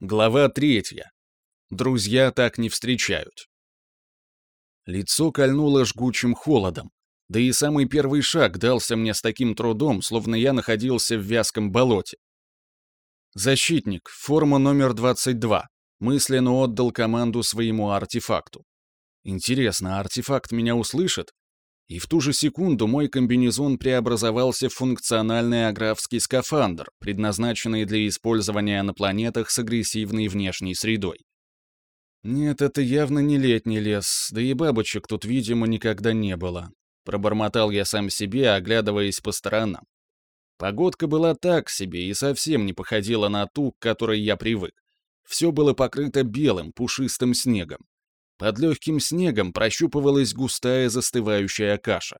Глава третья. Друзья так не встречают. Лицо кольнуло жгучим холодом, да и самый первый шаг дался мне с таким трудом, словно я находился в вязком болоте. Защитник, форма номер 22, мысленно отдал команду своему артефакту. Интересно, артефакт меня услышит? И в ту же секунду мой комбинезон преобразовался в функциональный аграфский скафандр, предназначенный для использования на планетах с агрессивной внешней средой. Нет, это явно не летний лес, да и бабочек тут, видимо, никогда не было. Пробормотал я сам себе, оглядываясь по сторонам. Погодка была так себе и совсем не походила на ту, к которой я привык. Все было покрыто белым, пушистым снегом. Под легким снегом прощупывалась густая застывающая каша.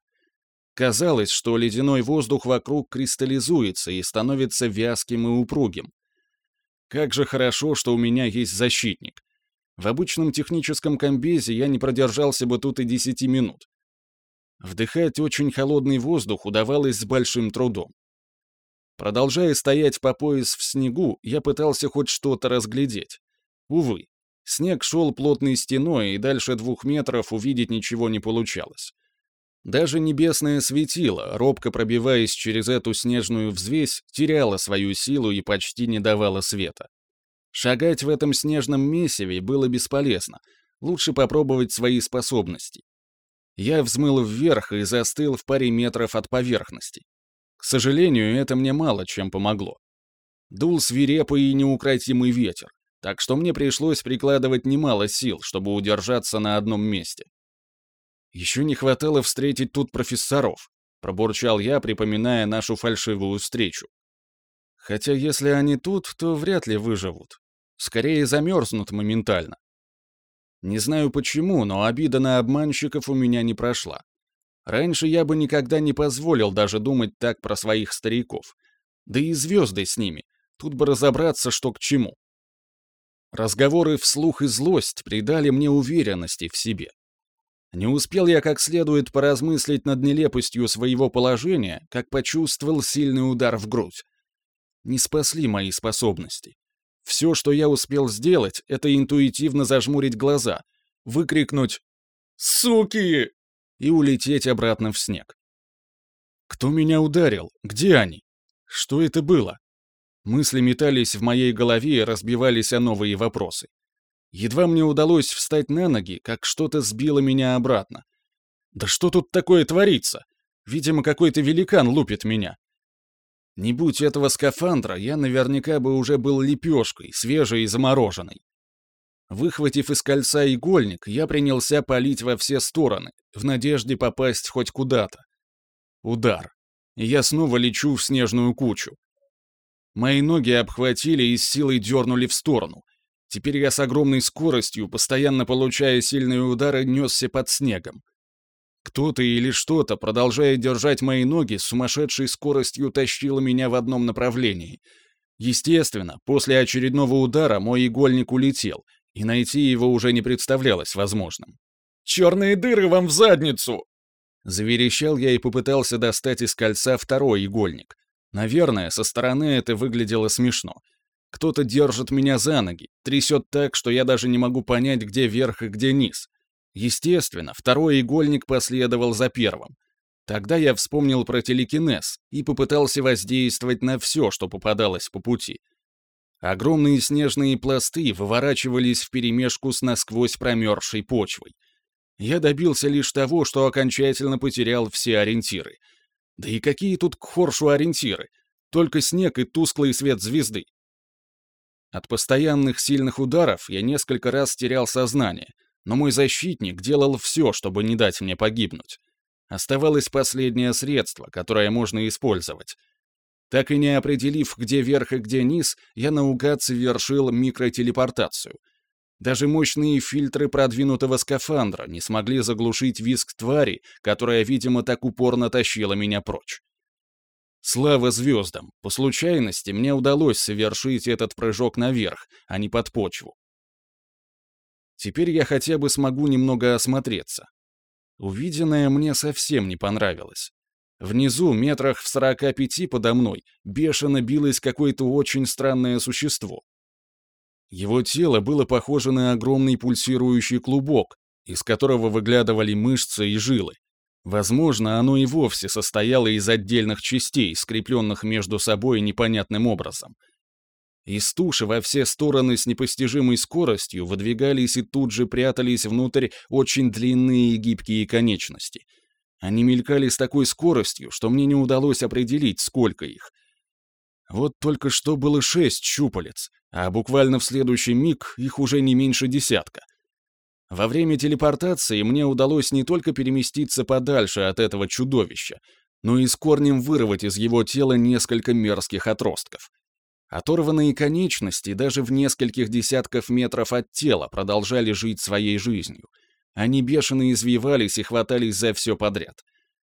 Казалось, что ледяной воздух вокруг кристаллизуется и становится вязким и упругим. Как же хорошо, что у меня есть защитник. В обычном техническом комбезе я не продержался бы тут и десяти минут. Вдыхать очень холодный воздух удавалось с большим трудом. Продолжая стоять по пояс в снегу, я пытался хоть что-то разглядеть. Увы, Снег шел плотной стеной, и дальше двух метров увидеть ничего не получалось. Даже небесное светило, робко пробиваясь через эту снежную взвесь, теряло свою силу и почти не давало света. Шагать в этом снежном месиве было бесполезно. Лучше попробовать свои способности. Я взмыл вверх и застыл в паре метров от поверхности. К сожалению, это мне мало чем помогло. Дул свирепый и неукротимый ветер так что мне пришлось прикладывать немало сил, чтобы удержаться на одном месте. «Еще не хватало встретить тут профессоров», — пробурчал я, припоминая нашу фальшивую встречу. «Хотя если они тут, то вряд ли выживут. Скорее замерзнут моментально. Не знаю почему, но обида на обманщиков у меня не прошла. Раньше я бы никогда не позволил даже думать так про своих стариков. Да и звезды с ними. Тут бы разобраться, что к чему. Разговоры вслух и злость придали мне уверенности в себе. Не успел я как следует поразмыслить над нелепостью своего положения, как почувствовал сильный удар в грудь. Не спасли мои способности. Все, что я успел сделать, это интуитивно зажмурить глаза, выкрикнуть «Суки!» и улететь обратно в снег. Кто меня ударил? Где они? Что это было? Мысли метались в моей голове разбивались о новые вопросы. Едва мне удалось встать на ноги, как что-то сбило меня обратно. Да что тут такое творится? Видимо, какой-то великан лупит меня. Не будь этого скафандра, я наверняка бы уже был лепешкой, свежей и замороженной. Выхватив из кольца игольник, я принялся палить во все стороны, в надежде попасть хоть куда-то. Удар. И я снова лечу в снежную кучу. Мои ноги обхватили и с силой дернули в сторону. Теперь я с огромной скоростью, постоянно получая сильные удары, несся под снегом. Кто-то или что-то, продолжая держать мои ноги, с сумасшедшей скоростью тащило меня в одном направлении. Естественно, после очередного удара мой игольник улетел, и найти его уже не представлялось возможным. «Черные дыры вам в задницу!» Заверещал я и попытался достать из кольца второй игольник. Наверное, со стороны это выглядело смешно. Кто-то держит меня за ноги, трясет так, что я даже не могу понять, где верх и где низ. Естественно, второй игольник последовал за первым. Тогда я вспомнил про телекинез и попытался воздействовать на все, что попадалось по пути. Огромные снежные пласты выворачивались вперемешку с насквозь промерзшей почвой. Я добился лишь того, что окончательно потерял все ориентиры — да и какие тут к Хоршу ориентиры? Только снег и тусклый свет звезды. От постоянных сильных ударов я несколько раз терял сознание, но мой защитник делал все, чтобы не дать мне погибнуть. Оставалось последнее средство, которое можно использовать. Так и не определив, где верх и где низ, я наугад совершил микротелепортацию — даже мощные фильтры продвинутого скафандра не смогли заглушить визг твари, которая, видимо, так упорно тащила меня прочь. Слава звездам! По случайности мне удалось совершить этот прыжок наверх, а не под почву. Теперь я хотя бы смогу немного осмотреться. Увиденное мне совсем не понравилось. Внизу, метрах в сорока пяти подо мной, бешено билось какое-то очень странное существо. Его тело было похоже на огромный пульсирующий клубок, из которого выглядывали мышцы и жилы. Возможно, оно и вовсе состояло из отдельных частей, скрепленных между собой непонятным образом. Из туши во все стороны с непостижимой скоростью выдвигались и тут же прятались внутрь очень длинные и гибкие конечности. Они мелькали с такой скоростью, что мне не удалось определить, сколько их. Вот только что было шесть щупалец, а буквально в следующий миг их уже не меньше десятка. Во время телепортации мне удалось не только переместиться подальше от этого чудовища, но и с корнем вырвать из его тела несколько мерзких отростков. Оторванные конечности даже в нескольких десятков метров от тела продолжали жить своей жизнью. Они бешено извивались и хватались за все подряд.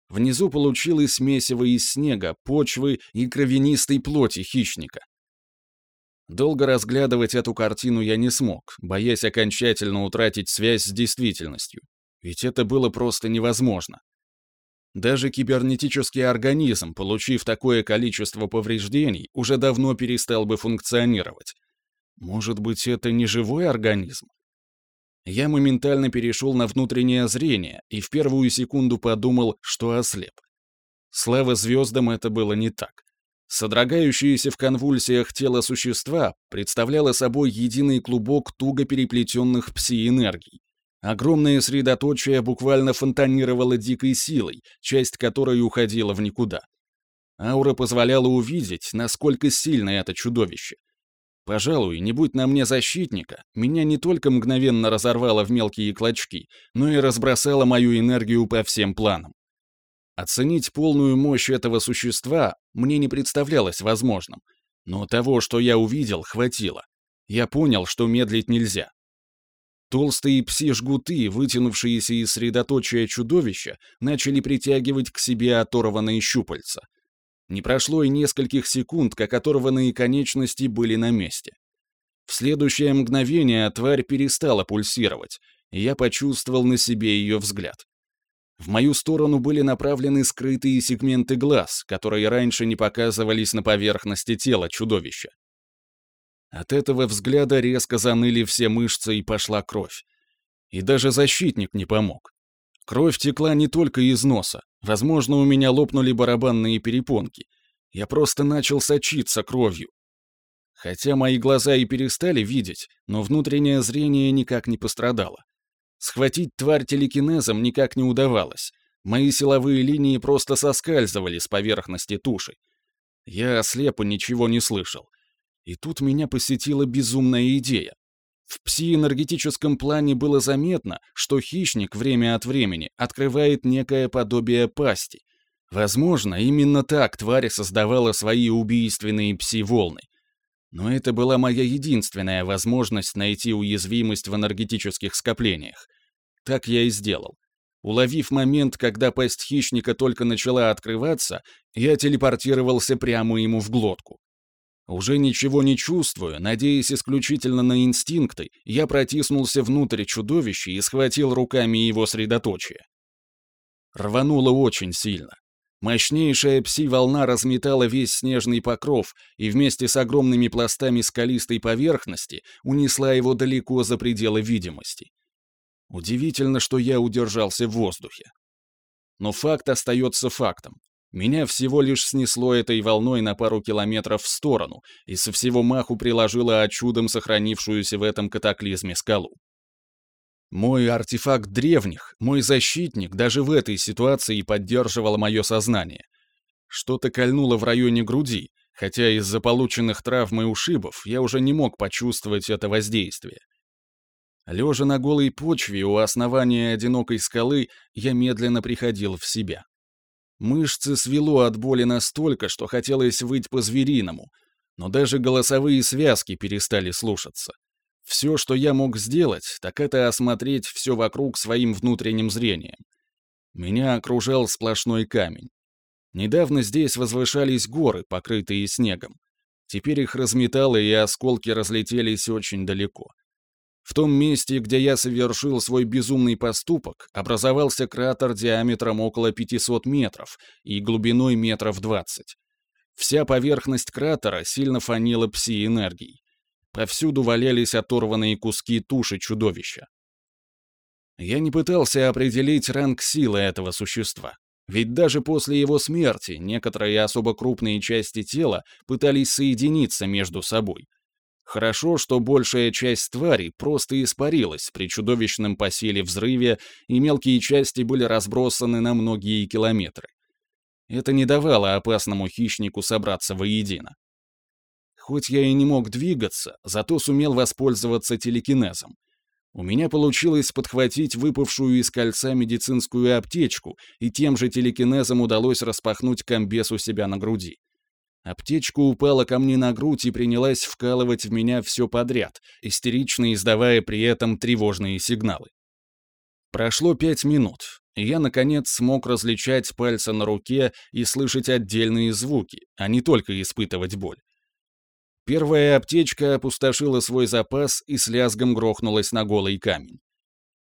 Внизу получилось месиво из снега, почвы и кровянистой плоти хищника. Долго разглядывать эту картину я не смог, боясь окончательно утратить связь с действительностью. Ведь это было просто невозможно. Даже кибернетический организм, получив такое количество повреждений, уже давно перестал бы функционировать. Может быть, это не живой организм? Я моментально перешел на внутреннее зрение и в первую секунду подумал, что ослеп. Слава звездам, это было не так. Содрогающееся в конвульсиях тело существа представляло собой единый клубок туго переплетенных пси-энергий. Огромное средоточие буквально фонтанировало дикой силой, часть которой уходила в никуда. Аура позволяла увидеть, насколько сильно это чудовище. Пожалуй, не будь на мне защитника, меня не только мгновенно разорвало в мелкие клочки, но и разбросало мою энергию по всем планам. Оценить полную мощь этого существа мне не представлялось возможным, но того, что я увидел, хватило. Я понял, что медлить нельзя. Толстые пси-жгуты, вытянувшиеся из средоточия чудовища, начали притягивать к себе оторванные щупальца. Не прошло и нескольких секунд, как оторванные конечности были на месте. В следующее мгновение тварь перестала пульсировать, и я почувствовал на себе ее взгляд. В мою сторону были направлены скрытые сегменты глаз, которые раньше не показывались на поверхности тела чудовища. От этого взгляда резко заныли все мышцы и пошла кровь. И даже защитник не помог. Кровь текла не только из носа. Возможно, у меня лопнули барабанные перепонки. Я просто начал сочиться кровью. Хотя мои глаза и перестали видеть, но внутреннее зрение никак не пострадало. Схватить тварь телекинезом никак не удавалось. Мои силовые линии просто соскальзывали с поверхности туши. Я ослепо ничего не слышал. И тут меня посетила безумная идея. В псиэнергетическом плане было заметно, что хищник время от времени открывает некое подобие пасти. Возможно, именно так тварь создавала свои убийственные пси-волны. Но это была моя единственная возможность найти уязвимость в энергетических скоплениях. Так я и сделал. Уловив момент, когда пасть хищника только начала открываться, я телепортировался прямо ему в глотку. Уже ничего не чувствуя, надеясь исключительно на инстинкты, я протиснулся внутрь чудовища и схватил руками его средоточие. Рвануло очень сильно. Мощнейшая пси-волна разметала весь снежный покров и вместе с огромными пластами скалистой поверхности унесла его далеко за пределы видимости. Удивительно, что я удержался в воздухе. Но факт остается фактом. Меня всего лишь снесло этой волной на пару километров в сторону и со всего маху приложило о чудом сохранившуюся в этом катаклизме скалу. Мой артефакт древних, мой защитник даже в этой ситуации поддерживал мое сознание. Что-то кольнуло в районе груди, хотя из-за полученных травм и ушибов я уже не мог почувствовать это воздействие. Лежа на голой почве у основания одинокой скалы, я медленно приходил в себя. Мышцы свело от боли настолько, что хотелось выть по-звериному, но даже голосовые связки перестали слушаться. Все, что я мог сделать, так это осмотреть все вокруг своим внутренним зрением. Меня окружал сплошной камень. Недавно здесь возвышались горы, покрытые снегом. Теперь их разметало, и осколки разлетелись очень далеко. В том месте, где я совершил свой безумный поступок, образовался кратер диаметром около 500 метров и глубиной метров 20. Вся поверхность кратера сильно фанила пси-энергией. Повсюду валялись оторванные куски туши чудовища. Я не пытался определить ранг силы этого существа. Ведь даже после его смерти некоторые особо крупные части тела пытались соединиться между собой. Хорошо, что большая часть тварей просто испарилась при чудовищном по силе взрыве, и мелкие части были разбросаны на многие километры. Это не давало опасному хищнику собраться воедино. Хоть я и не мог двигаться, зато сумел воспользоваться телекинезом. У меня получилось подхватить выпавшую из кольца медицинскую аптечку, и тем же телекинезом удалось распахнуть комбез у себя на груди. Аптечка упала ко мне на грудь и принялась вкалывать в меня все подряд, истерично издавая при этом тревожные сигналы. Прошло пять минут, и я, наконец, смог различать пальцы на руке и слышать отдельные звуки, а не только испытывать боль. Первая аптечка опустошила свой запас и с лязгом грохнулась на голый камень.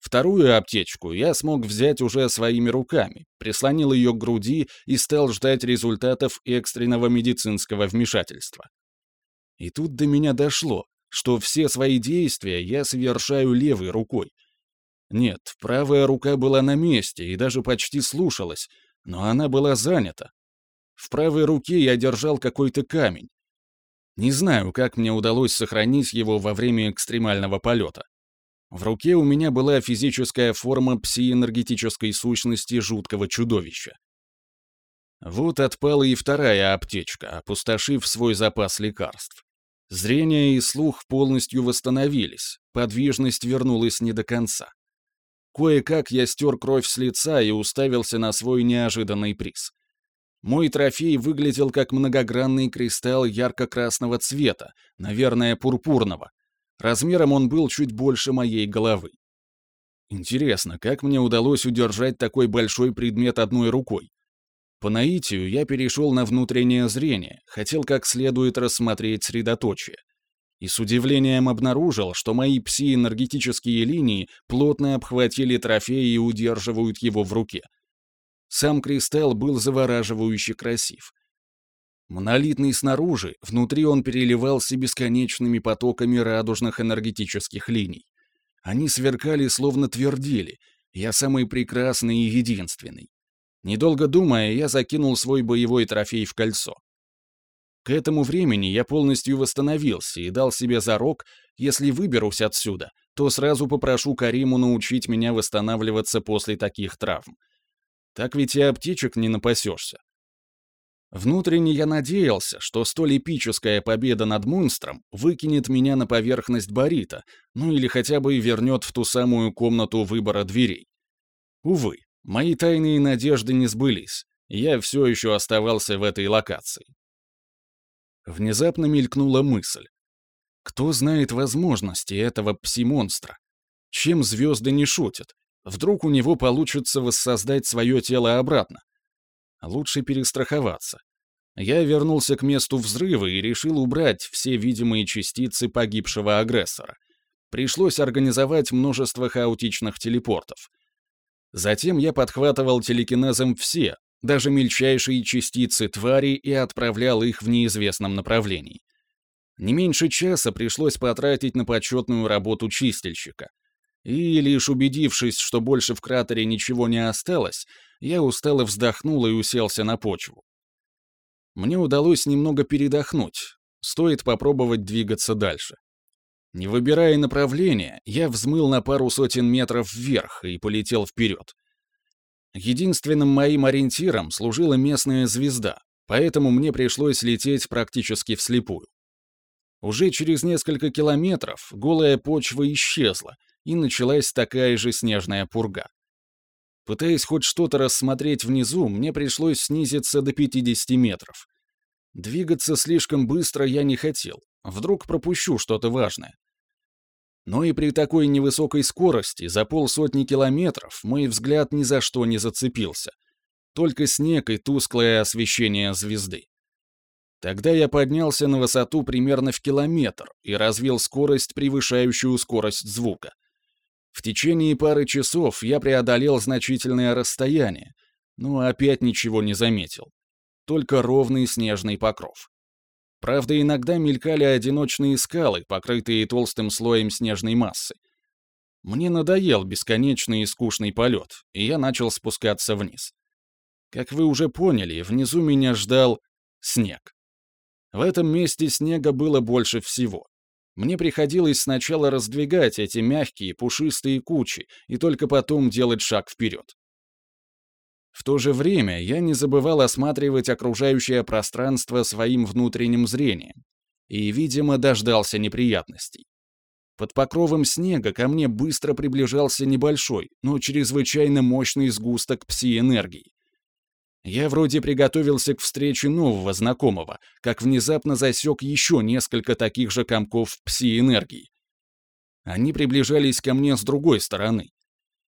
Вторую аптечку я смог взять уже своими руками, прислонил ее к груди и стал ждать результатов экстренного медицинского вмешательства. И тут до меня дошло, что все свои действия я совершаю левой рукой. Нет, правая рука была на месте и даже почти слушалась, но она была занята. В правой руке я держал какой-то камень, не знаю, как мне удалось сохранить его во время экстремального полета. В руке у меня была физическая форма псиэнергетической сущности жуткого чудовища. Вот отпала и вторая аптечка, опустошив свой запас лекарств. Зрение и слух полностью восстановились, подвижность вернулась не до конца. Кое-как я стер кровь с лица и уставился на свой неожиданный приз. Мой трофей выглядел как многогранный кристалл ярко-красного цвета, наверное, пурпурного. Размером он был чуть больше моей головы. Интересно, как мне удалось удержать такой большой предмет одной рукой? По наитию я перешел на внутреннее зрение, хотел как следует рассмотреть средоточие. И с удивлением обнаружил, что мои пси-энергетические линии плотно обхватили трофей и удерживают его в руке. Сам кристалл был завораживающе красив. Монолитный снаружи, внутри он переливался бесконечными потоками радужных энергетических линий. Они сверкали, словно твердили. Я самый прекрасный и единственный. Недолго думая, я закинул свой боевой трофей в кольцо. К этому времени я полностью восстановился и дал себе зарок, если выберусь отсюда, то сразу попрошу Кариму научить меня восстанавливаться после таких травм. Так ведь и аптечек не напасешься. Внутренне я надеялся, что столь эпическая победа над монстром выкинет меня на поверхность Борита, ну или хотя бы вернет в ту самую комнату выбора дверей. Увы, мои тайные надежды не сбылись, я все еще оставался в этой локации. Внезапно мелькнула мысль. Кто знает возможности этого пси-монстра? Чем звезды не шутят? Вдруг у него получится воссоздать свое тело обратно. Лучше перестраховаться. Я вернулся к месту взрыва и решил убрать все видимые частицы погибшего агрессора. Пришлось организовать множество хаотичных телепортов. Затем я подхватывал телекинезом все, даже мельчайшие частицы твари и отправлял их в неизвестном направлении. Не меньше часа пришлось потратить на почетную работу чистильщика. И, лишь убедившись, что больше в кратере ничего не осталось, я устало вздохнул и уселся на почву. Мне удалось немного передохнуть, стоит попробовать двигаться дальше. Не выбирая направления, я взмыл на пару сотен метров вверх и полетел вперед. Единственным моим ориентиром служила местная звезда, поэтому мне пришлось лететь практически вслепую. Уже через несколько километров голая почва исчезла, и началась такая же снежная пурга. Пытаясь хоть что-то рассмотреть внизу, мне пришлось снизиться до 50 метров. Двигаться слишком быстро я не хотел, вдруг пропущу что-то важное. Но и при такой невысокой скорости за полсотни километров мой взгляд ни за что не зацепился. Только снег и тусклое освещение звезды. Тогда я поднялся на высоту примерно в километр и развил скорость, превышающую скорость звука. В течение пары часов я преодолел значительное расстояние, но опять ничего не заметил. Только ровный снежный покров. Правда, иногда мелькали одиночные скалы, покрытые толстым слоем снежной массы. Мне надоел бесконечный и скучный полет, и я начал спускаться вниз. Как вы уже поняли, внизу меня ждал снег. В этом месте снега было больше всего. Мне приходилось сначала раздвигать эти мягкие, пушистые кучи и только потом делать шаг вперед. В то же время я не забывал осматривать окружающее пространство своим внутренним зрением и, видимо, дождался неприятностей. Под покровом снега ко мне быстро приближался небольшой, но чрезвычайно мощный сгусток пси-энергии. Я вроде приготовился к встрече нового знакомого, как внезапно засек еще несколько таких же комков пси-энергии. Они приближались ко мне с другой стороны.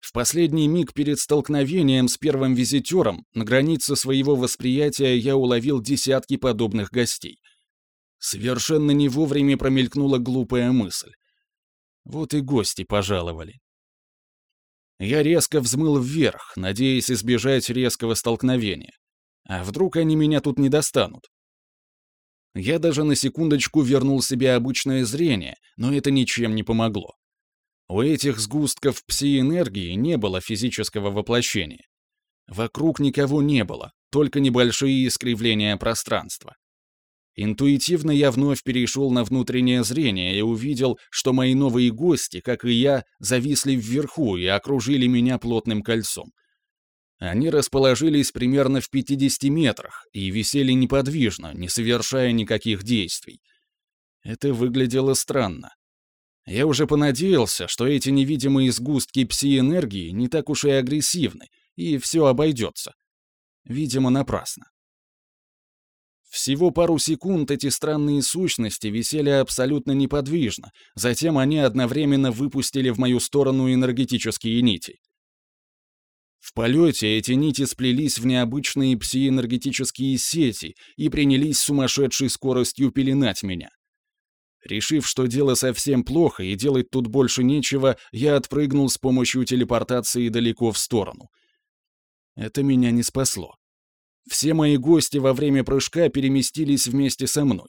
В последний миг перед столкновением с первым визитером на границе своего восприятия я уловил десятки подобных гостей. Совершенно не вовремя промелькнула глупая мысль. Вот и гости пожаловали. Я резко взмыл вверх, надеясь избежать резкого столкновения. А вдруг они меня тут не достанут? Я даже на секундочку вернул себе обычное зрение, но это ничем не помогло. У этих сгустков пси-энергии не было физического воплощения. Вокруг никого не было, только небольшие искривления пространства. Интуитивно я вновь перешел на внутреннее зрение и увидел, что мои новые гости, как и я, зависли вверху и окружили меня плотным кольцом. Они расположились примерно в 50 метрах и висели неподвижно, не совершая никаких действий. Это выглядело странно. Я уже понадеялся, что эти невидимые сгустки пси-энергии не так уж и агрессивны, и все обойдется. Видимо, напрасно. Всего пару секунд эти странные сущности висели абсолютно неподвижно, затем они одновременно выпустили в мою сторону энергетические нити. В полете эти нити сплелись в необычные псиэнергетические сети и принялись сумасшедшей скоростью пеленать меня. Решив, что дело совсем плохо и делать тут больше нечего, я отпрыгнул с помощью телепортации далеко в сторону. Это меня не спасло. Все мои гости во время прыжка переместились вместе со мной.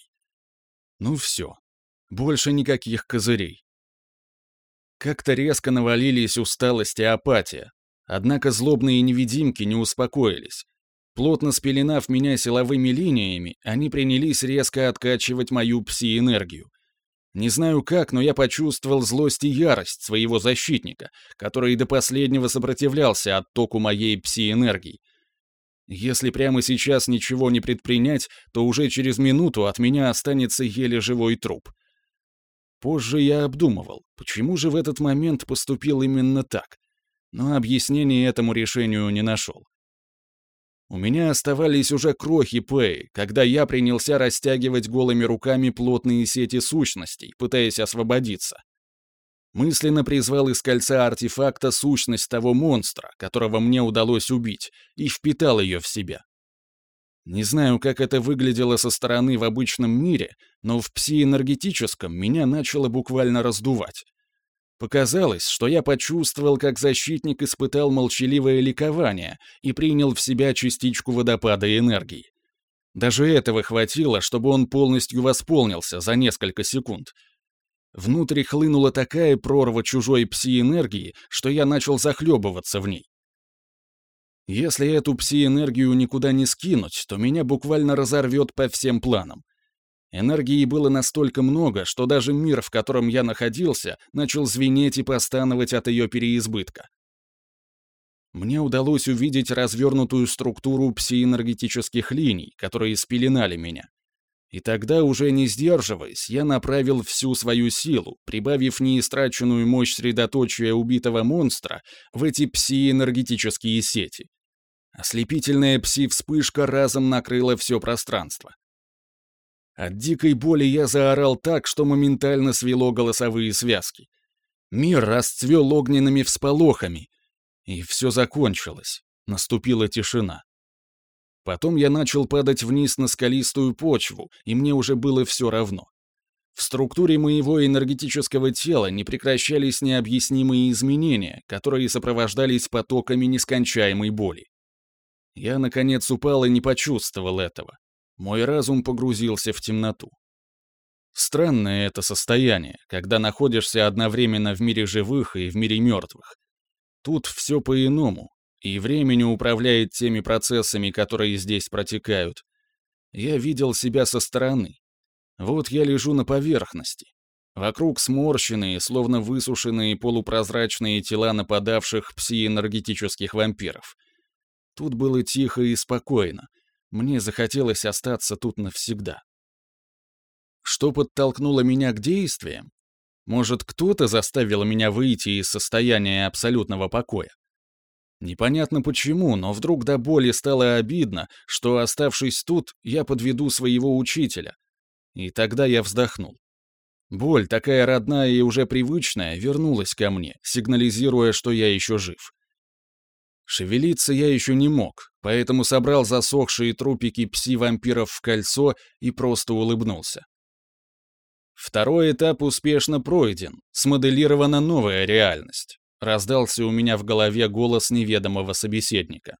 Ну все. Больше никаких козырей. Как-то резко навалились усталость и апатия. Однако злобные невидимки не успокоились. Плотно спеленав меня силовыми линиями, они принялись резко откачивать мою пси-энергию. Не знаю как, но я почувствовал злость и ярость своего защитника, который до последнего сопротивлялся оттоку моей пси-энергии. Если прямо сейчас ничего не предпринять, то уже через минуту от меня останется еле живой труп. Позже я обдумывал, почему же в этот момент поступил именно так, но объяснения этому решению не нашел. У меня оставались уже крохи Пэй, когда я принялся растягивать голыми руками плотные сети сущностей, пытаясь освободиться. Мысленно призвал из кольца артефакта сущность того монстра, которого мне удалось убить, и впитал ее в себя. Не знаю, как это выглядело со стороны в обычном мире, но в псиэнергетическом меня начало буквально раздувать. Показалось, что я почувствовал, как защитник испытал молчаливое ликование и принял в себя частичку водопада энергии. Даже этого хватило, чтобы он полностью восполнился за несколько секунд — Внутрь хлынула такая прорва чужой пси-энергии, что я начал захлебываться в ней. Если эту пси-энергию никуда не скинуть, то меня буквально разорвет по всем планам. Энергии было настолько много, что даже мир, в котором я находился, начал звенеть и постановать от ее переизбытка. Мне удалось увидеть развернутую структуру псиэнергетических линий, которые спеленали меня. И тогда, уже не сдерживаясь, я направил всю свою силу, прибавив неистраченную мощь средоточия убитого монстра в эти пси-энергетические сети. Ослепительная пси-вспышка разом накрыла все пространство. От дикой боли я заорал так, что моментально свело голосовые связки. Мир расцвел огненными всполохами, и все закончилось. Наступила тишина. Потом я начал падать вниз на скалистую почву, и мне уже было все равно. В структуре моего энергетического тела не прекращались необъяснимые изменения, которые сопровождались потоками нескончаемой боли. Я, наконец, упал и не почувствовал этого. Мой разум погрузился в темноту. Странное это состояние, когда находишься одновременно в мире живых и в мире мертвых. Тут все по-иному, и время не управляет теми процессами, которые здесь протекают. Я видел себя со стороны. Вот я лежу на поверхности. Вокруг сморщенные, словно высушенные полупрозрачные тела нападавших псиэнергетических вампиров. Тут было тихо и спокойно. Мне захотелось остаться тут навсегда. Что подтолкнуло меня к действиям? Может, кто-то заставил меня выйти из состояния абсолютного покоя? Непонятно почему, но вдруг до боли стало обидно, что, оставшись тут, я подведу своего учителя. И тогда я вздохнул. Боль, такая родная и уже привычная, вернулась ко мне, сигнализируя, что я еще жив. Шевелиться я еще не мог, поэтому собрал засохшие трупики пси-вампиров в кольцо и просто улыбнулся. Второй этап успешно пройден, смоделирована новая реальность. Раздался у меня в голове голос неведомого собеседника.